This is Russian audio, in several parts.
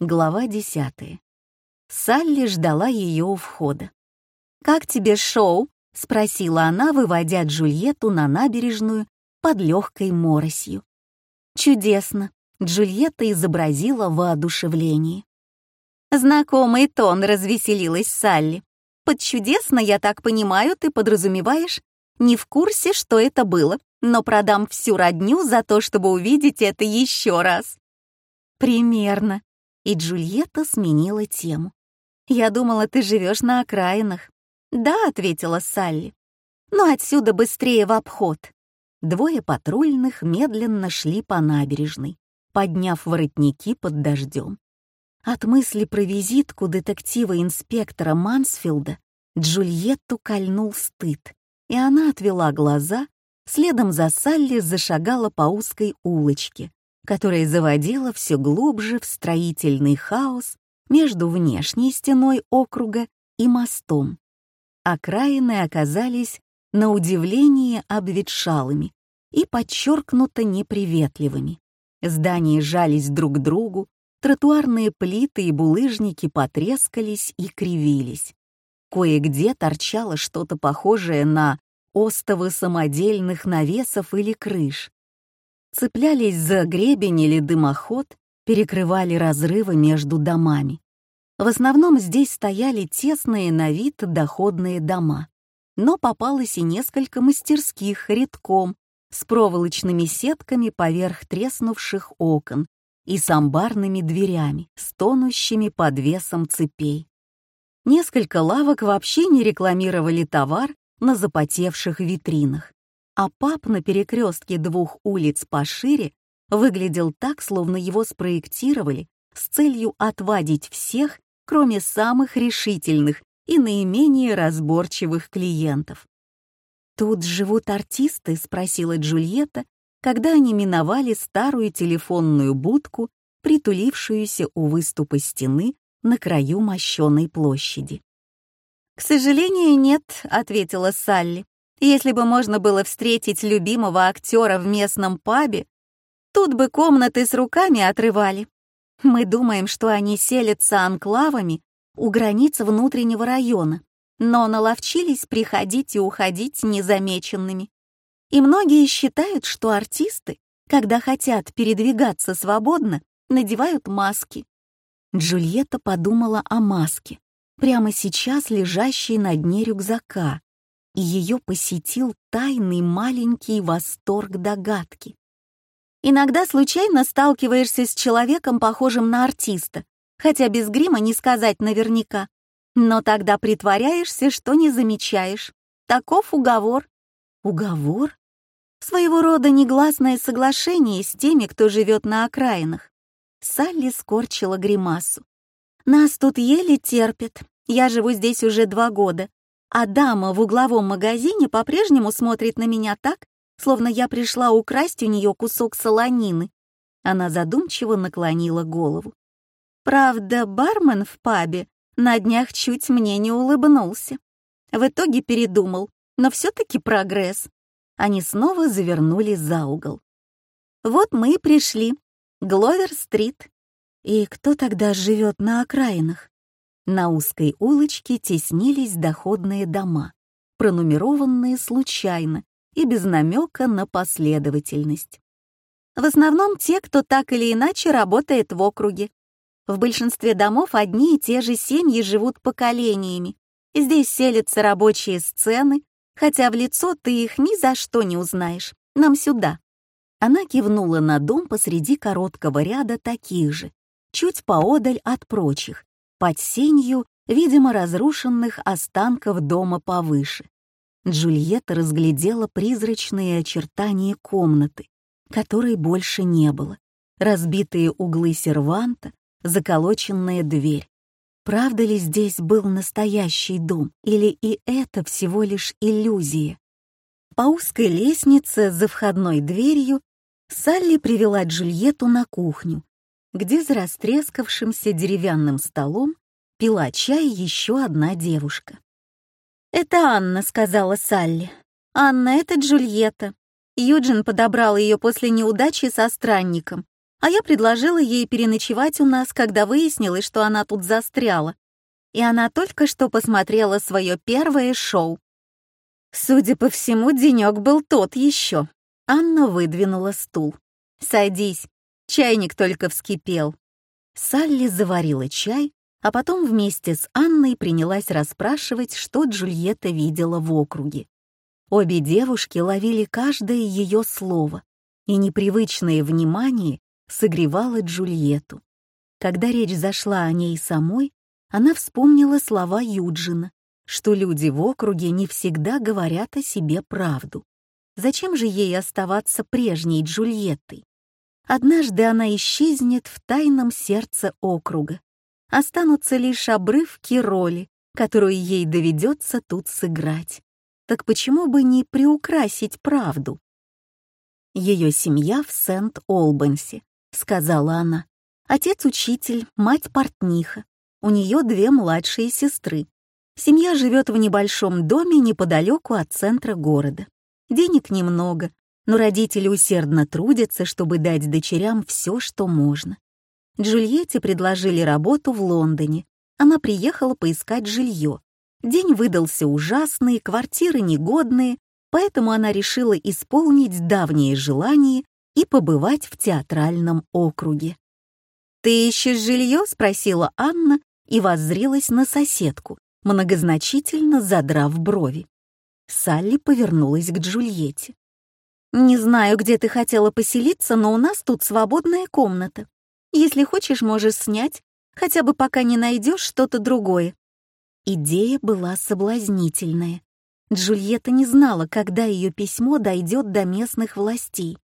Глава десятая. Салли ждала ее у входа. «Как тебе шоу?» — спросила она, выводя Джульетту на набережную под легкой моросью. «Чудесно!» — Джульетта изобразила воодушевление. «Знакомый тон», — развеселилась Салли. «Под чудесно, я так понимаю, ты подразумеваешь? Не в курсе, что это было, но продам всю родню за то, чтобы увидеть это еще раз». «Примерно». И Джульетта сменила тему. «Я думала, ты живешь на окраинах». «Да», — ответила Салли. «Но отсюда быстрее в обход». Двое патрульных медленно шли по набережной, подняв воротники под дождем. От мысли про визитку детектива-инспектора Мансфилда Джульетту кольнул стыд, и она отвела глаза, следом за Салли зашагала по узкой улочке, которая заводила все глубже в строительный хаос между внешней стеной округа и мостом. Окраины оказались на удивление обветшалыми и подчеркнуто неприветливыми. Здания жались друг к другу, тротуарные плиты и булыжники потрескались и кривились. Кое-где торчало что-то похожее на остовы самодельных навесов или крыш. Цеплялись за гребень или дымоход, перекрывали разрывы между домами. В основном здесь стояли тесные на вид доходные дома, но попалось и несколько мастерских редком с проволочными сетками поверх треснувших окон и с амбарными дверями, стонущими под весом цепей. Несколько лавок вообще не рекламировали товар на запотевших витринах, а паб на перекрестке двух улиц пошире выглядел так, словно его спроектировали с целью отвадить всех, кроме самых решительных и наименее разборчивых клиентов. «Тут живут артисты?» — спросила Джульетта, когда они миновали старую телефонную будку, притулившуюся у выступа стены на краю мощеной площади. «К сожалению, нет», — ответила Салли. «Если бы можно было встретить любимого актера в местном пабе, тут бы комнаты с руками отрывали. Мы думаем, что они селятся анклавами у границ внутреннего района, но наловчились приходить и уходить незамеченными. И многие считают, что артисты, когда хотят передвигаться свободно, надевают маски. Джульетта подумала о маске, прямо сейчас лежащей на дне рюкзака, и ее посетил тайный маленький восторг догадки. Иногда случайно сталкиваешься с человеком, похожим на артиста, хотя без грима не сказать наверняка. Но тогда притворяешься, что не замечаешь. Таков уговор. Уговор? Своего рода негласное соглашение с теми, кто живет на окраинах. Салли скорчила гримасу. Нас тут еле терпят. Я живу здесь уже два года, а дама в угловом магазине по-прежнему смотрит на меня так, словно я пришла украсть у нее кусок солонины. Она задумчиво наклонила голову. Правда, бармен в пабе на днях чуть мне не улыбнулся. В итоге передумал, но все-таки прогресс. Они снова завернули за угол. Вот мы и пришли. Гловер-стрит. И кто тогда живет на окраинах? На узкой улочке теснились доходные дома, пронумерованные случайно и без намека на последовательность. В основном те, кто так или иначе работает в округе. В большинстве домов одни и те же семьи живут поколениями. Здесь селятся рабочие сцены, хотя в лицо ты их ни за что не узнаешь. Нам сюда. Она кивнула на дом посреди короткого ряда таких же, чуть поодаль от прочих, под сенью, видимо, разрушенных останков дома повыше. Джульетта разглядела призрачные очертания комнаты, которой больше не было, разбитые углы серванта, заколоченная дверь. Правда ли здесь был настоящий дом, или и это всего лишь иллюзия? По узкой лестнице за входной дверью Салли привела Джульетту на кухню, где за растрескавшимся деревянным столом пила чай еще одна девушка. «Это Анна», — сказала Салли. «Анна, это Джульетта. Юджин подобрал ее после неудачи со странником. а я предложила ей переночевать у нас, когда выяснилось, что она тут застряла. И она только что посмотрела свое первое шоу. Судя по всему, денек был тот еще. Анна выдвинула стул. «Садись, чайник только вскипел». Салли заварила чай, а потом вместе с Анной принялась расспрашивать, что Джульетта видела в округе. Обе девушки ловили каждое ее слово, и непривычное внимание согревало Джульетту. Когда речь зашла о ней самой, она вспомнила слова Юджина, что люди в округе не всегда говорят о себе правду. Зачем же ей оставаться прежней Джульеттой? Однажды она исчезнет в тайном сердце округа. Останутся лишь обрывки роли, которую ей доведется тут сыграть. Так почему бы не приукрасить правду? Ее семья в Сент-Олбансе, сказала она. Отец учитель, мать портниха. У нее две младшие сестры. Семья живет в небольшом доме неподалеку от центра города. Денег немного, но родители усердно трудятся, чтобы дать дочерям все, что можно. Джульетте предложили работу в Лондоне. Она приехала поискать жилье. День выдался ужасный, квартиры негодные, поэтому она решила исполнить давнее желание и побывать в театральном округе. «Ты ищешь жилье?» — спросила Анна и воззрилась на соседку, многозначительно задрав брови. Салли повернулась к Джульетте. «Не знаю, где ты хотела поселиться, но у нас тут свободная комната. Если хочешь, можешь снять, хотя бы пока не найдешь что-то другое». Идея была соблазнительная. Джульетта не знала, когда ее письмо дойдет до местных властей.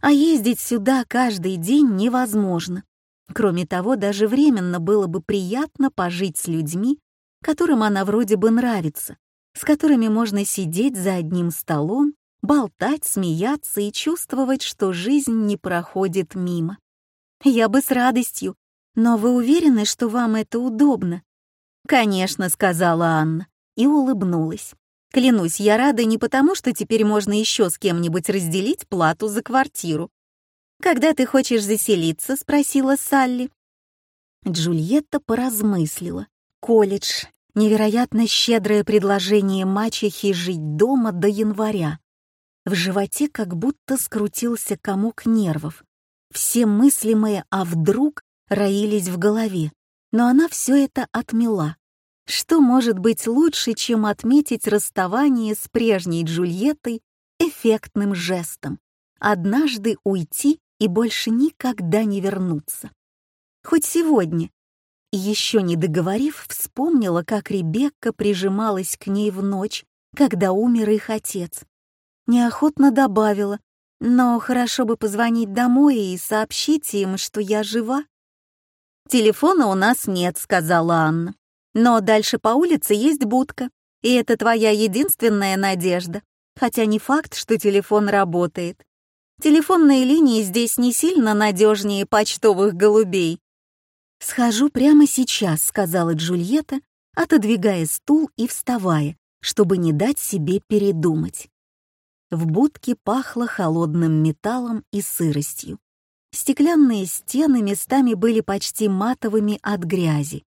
А ездить сюда каждый день невозможно. Кроме того, даже временно было бы приятно пожить с людьми, которым она вроде бы нравится, с которыми можно сидеть за одним столом, болтать, смеяться и чувствовать, что жизнь не проходит мимо. Я бы с радостью, но вы уверены, что вам это удобно? Конечно, сказала Анна и улыбнулась. Клянусь, я рада не потому, что теперь можно еще с кем-нибудь разделить плату за квартиру. «Когда ты хочешь заселиться?» — спросила Салли. Джульетта поразмыслила. Колледж. Невероятно щедрое предложение мачехи жить дома до января. В животе как будто скрутился комок нервов. Все мыслимые «а вдруг» роились в голове, но она все это отмела. Что может быть лучше, чем отметить расставание с прежней Джульеттой эффектным жестом? Однажды уйти и больше никогда не вернуться. Хоть сегодня. еще не договорив, вспомнила, как Ребекка прижималась к ней в ночь, когда умер их отец. Неохотно добавила, но хорошо бы позвонить домой и сообщить им, что я жива. «Телефона у нас нет», — сказала Анна. «Но дальше по улице есть будка, и это твоя единственная надежда, хотя не факт, что телефон работает. Телефонные линии здесь не сильно надежнее почтовых голубей. «Схожу прямо сейчас», — сказала Джульетта, отодвигая стул и вставая, чтобы не дать себе передумать. В будке пахло холодным металлом и сыростью. Стеклянные стены местами были почти матовыми от грязи.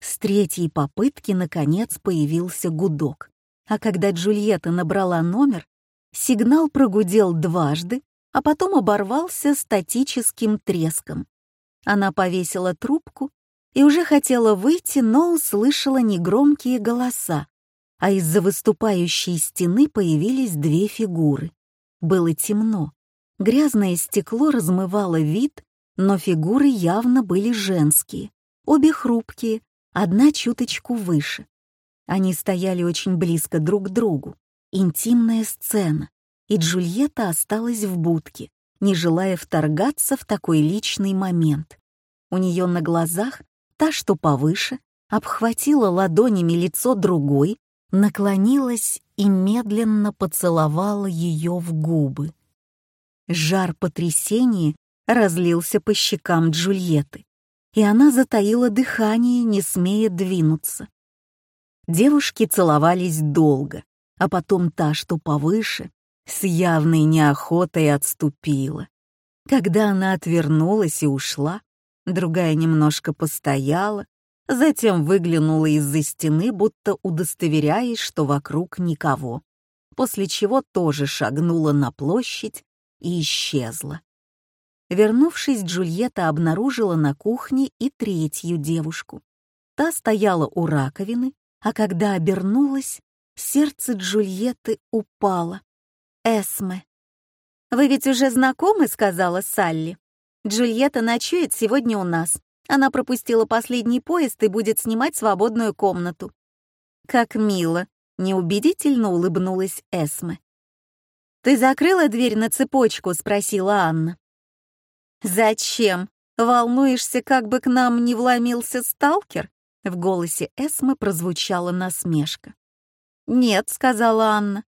С третьей попытки, наконец, появился гудок. А когда Джульетта набрала номер, сигнал прогудел дважды, а потом оборвался статическим треском. Она повесила трубку и уже хотела выйти, но услышала негромкие голоса, а из-за выступающей стены появились две фигуры. Было темно. Грязное стекло размывало вид, но фигуры явно были женские, обе хрупкие, одна чуточку выше. Они стояли очень близко друг к другу. Интимная сцена и Джульетта осталась в будке, не желая вторгаться в такой личный момент. У нее на глазах та, что повыше, обхватила ладонями лицо другой, наклонилась и медленно поцеловала ее в губы. Жар потрясения разлился по щекам Джульетты, и она затаила дыхание, не смея двинуться. Девушки целовались долго, а потом та, что повыше, с явной неохотой отступила. Когда она отвернулась и ушла, другая немножко постояла, затем выглянула из-за стены, будто удостоверяясь, что вокруг никого, после чего тоже шагнула на площадь и исчезла. Вернувшись, Джульетта обнаружила на кухне и третью девушку. Та стояла у раковины, а когда обернулась, сердце Джульетты упало. Эсме. «Вы ведь уже знакомы?» — сказала Салли. «Джульетта ночует сегодня у нас. Она пропустила последний поезд и будет снимать свободную комнату». «Как мило!» — неубедительно улыбнулась Эсме. «Ты закрыла дверь на цепочку?» — спросила Анна. «Зачем? Волнуешься, как бы к нам не вломился сталкер?» В голосе Эсмы прозвучала насмешка. «Нет», — сказала Анна.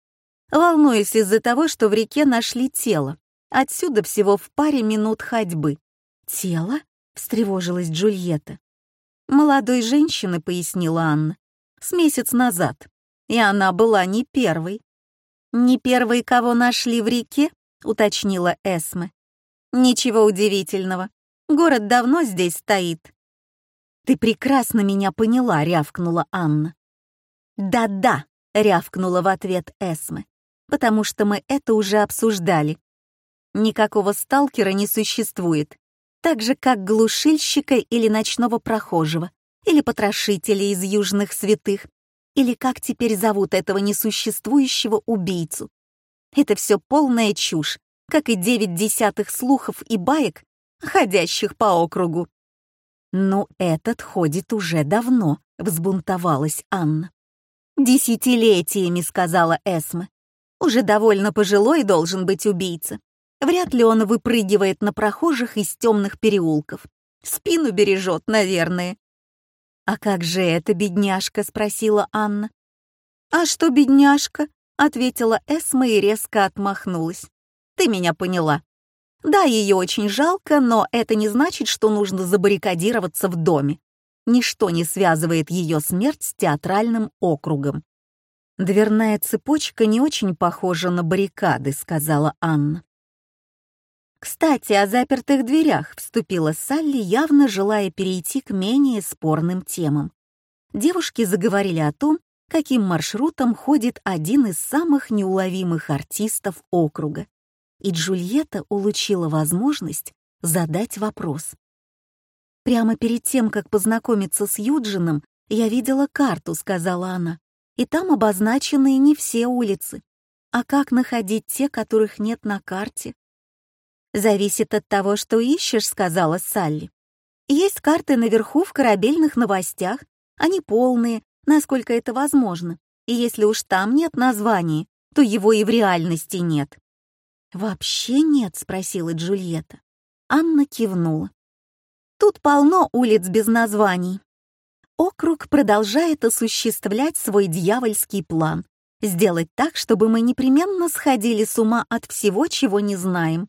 «Волнуюсь из-за того, что в реке нашли тело. Отсюда всего в паре минут ходьбы». «Тело?» — встревожилась Джульетта. «Молодой женщины», — пояснила Анна, — «с месяц назад. И она была не первой». «Не первой, кого нашли в реке?» — уточнила Эсме. Ничего удивительного. Город давно здесь стоит. Ты прекрасно меня поняла, рявкнула Анна. Да-да, рявкнула в ответ Эсме, потому что мы это уже обсуждали. Никакого сталкера не существует, так же как глушильщика или ночного прохожего, или потрошителя из южных святых, или как теперь зовут этого несуществующего убийцу. Это все полная чушь, как и девять десятых слухов и баек, ходящих по округу. «Ну, этот ходит уже давно», — взбунтовалась Анна. «Десятилетиями», — сказала Эсма. «Уже довольно пожилой должен быть убийца. Вряд ли он выпрыгивает на прохожих из темных переулков. Спину бережет, наверное». «А как же эта бедняжка?» — спросила Анна. «А что бедняжка?» — ответила Эсма и резко отмахнулась. Ты меня поняла. Да, ее очень жалко, но это не значит, что нужно забаррикадироваться в доме. Ничто не связывает ее смерть с театральным округом. «Дверная цепочка не очень похожа на баррикады», — сказала Анна. «Кстати, о запертых дверях», — вступила Салли, явно желая перейти к менее спорным темам. Девушки заговорили о том, каким маршрутом ходит один из самых неуловимых артистов округа и Джульетта улучила возможность задать вопрос. «Прямо перед тем, как познакомиться с Юджином, я видела карту», — сказала она, «и там обозначены не все улицы. А как находить те, которых нет на карте?» «Зависит от того, что ищешь», — сказала Салли. «Есть карты наверху в корабельных новостях, они полные, насколько это возможно, и если уж там нет названия, то его и в реальности нет. «Вообще нет?» — спросила Джульетта. Анна кивнула. «Тут полно улиц без названий. Округ продолжает осуществлять свой дьявольский план — сделать так, чтобы мы непременно сходили с ума от всего, чего не знаем.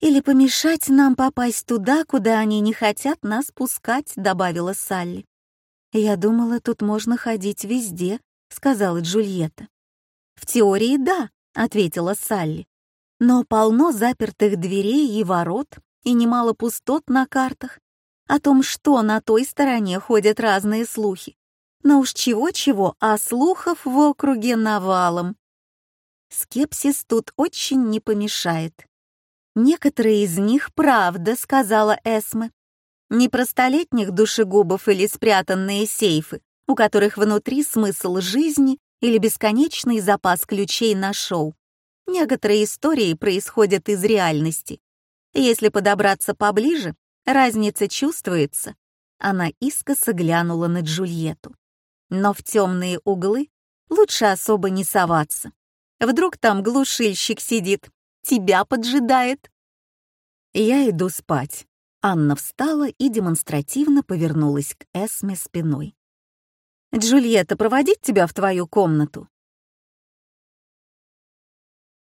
Или помешать нам попасть туда, куда они не хотят нас пускать», — добавила Салли. «Я думала, тут можно ходить везде», — сказала Джульетта. «В теории да», — ответила Салли. Но полно запертых дверей и ворот, и немало пустот на картах. О том, что на той стороне ходят разные слухи. Но уж чего-чего, а слухов в округе навалом. Скепсис тут очень не помешает. «Некоторые из них правда», — сказала Эсме. «Не про столетних душегубов или спрятанные сейфы, у которых внутри смысл жизни или бесконечный запас ключей на шоу. Некоторые истории происходят из реальности. Если подобраться поближе, разница чувствуется. Она искоса глянула на Джульетту. Но в темные углы лучше особо не соваться. Вдруг там глушильщик сидит, тебя поджидает. Я иду спать. Анна встала и демонстративно повернулась к Эсме спиной. «Джульетта, проводить тебя в твою комнату?»